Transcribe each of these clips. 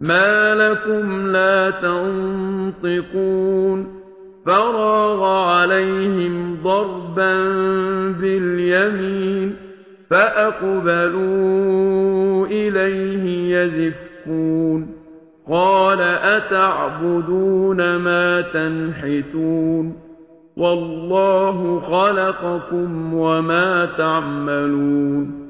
مَا لَكُمْ لَا تَنطِقُونَ فَرَاغَ عَلَيْهِمْ ضَرْبًا بِالْيَمِينِ فَأَقْبَلُوا إِلَيْهِ يَزِفُّونَ قَالَ أَتَعْبُدُونَ مَا تَنْحِتُونَ وَاللَّهُ خَلَقَكُمْ وَمَا تَعْمَلُونَ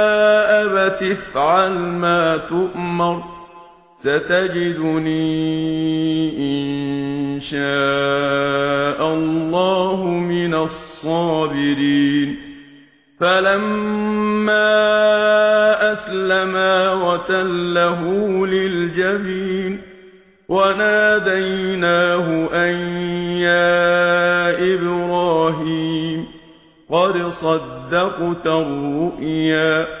فَتَفْعَلْ مَا تُؤْمَرُ ستجدني إن شاء الله من الصابرين. فلما أسلما وتله للجبين وناديناه أن يا إبراهيم قد صدقت الرؤيا.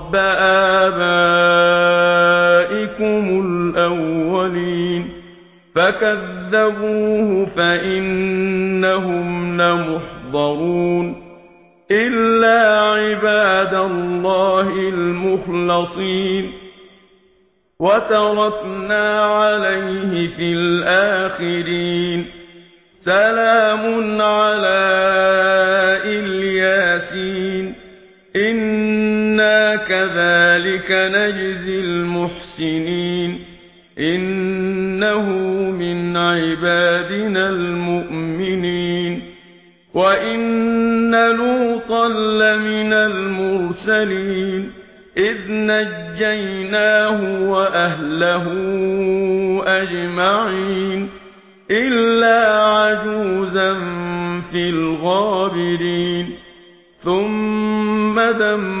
رب آبائكم الأولين فكذبوه فإنهم لمحضرون إلا عباد الله المخلصين وتركنا عليه في الآخرين سلام عليكم يجزي المحسنين إنه من عبادنا المؤمنين وإن لوطا لمن المرسلين إذ نجيناه وأهله أجمعين إلا عجوزا في الغابرين ثم دم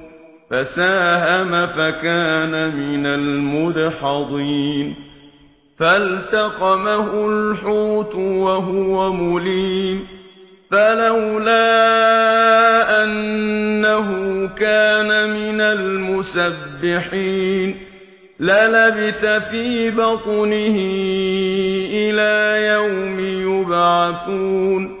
فساهم فكان من المدحضين فالتقمه الحوت وهو مليم فلولا أنه كان من المسبحين للبت في بطنه إلى يوم يبعثون